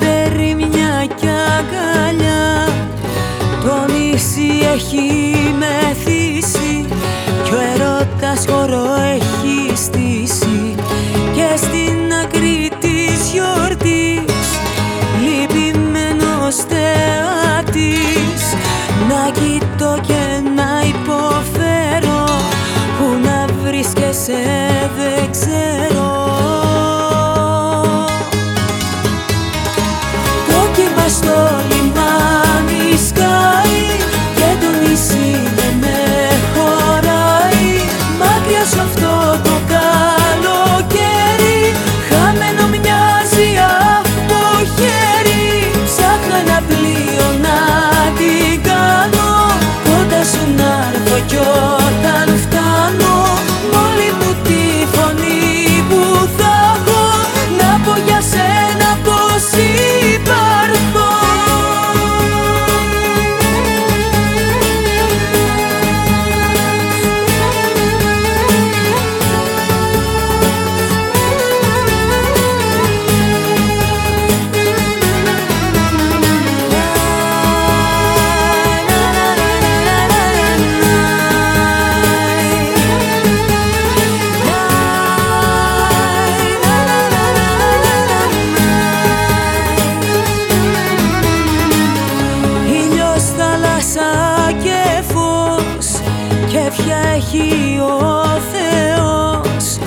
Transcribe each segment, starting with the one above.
χοντέρι μια κι αγκαλιά. Το νησί έχει μεθύσει Κι ο ερώτας χορό έχει στήσει. Και στην άκρη της γιορτής Λυπημένος θεατής Να κοιτώ και να υποφέρω Που να βρίσκεσαι δεν ξέρω. Φως και ευχιά έχει ο Θεός.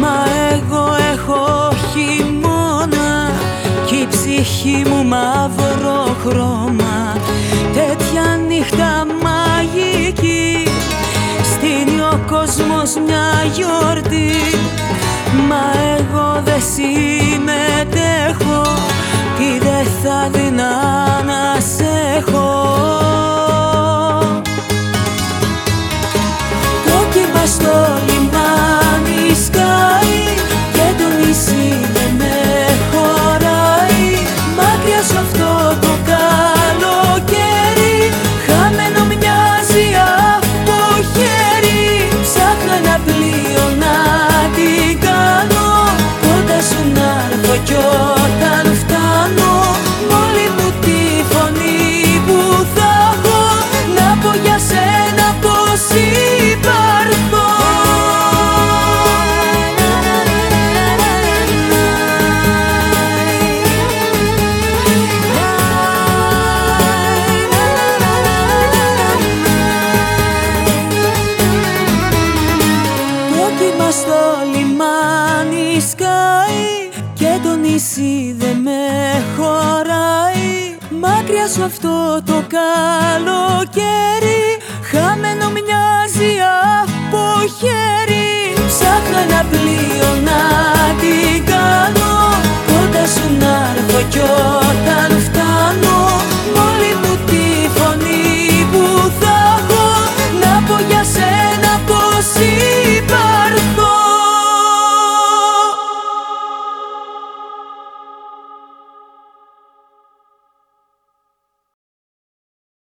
Μα εγώ έχω χειμώνα κι η ψυχή μου μαύρο χρώμα. Τέτοια νύχτα μαγική στείνει ο κόσμος μια γιορτή. Μα εγώ δεν συμμετέχω κύμα στο Κύμα στο λιμάνι σκάει και το νησί δεν με χωράει. Μάκρυα σου αυτό το καλοκαίρι Χαμένο μοιάζει από χέρι. Ψάχνα να πλύνει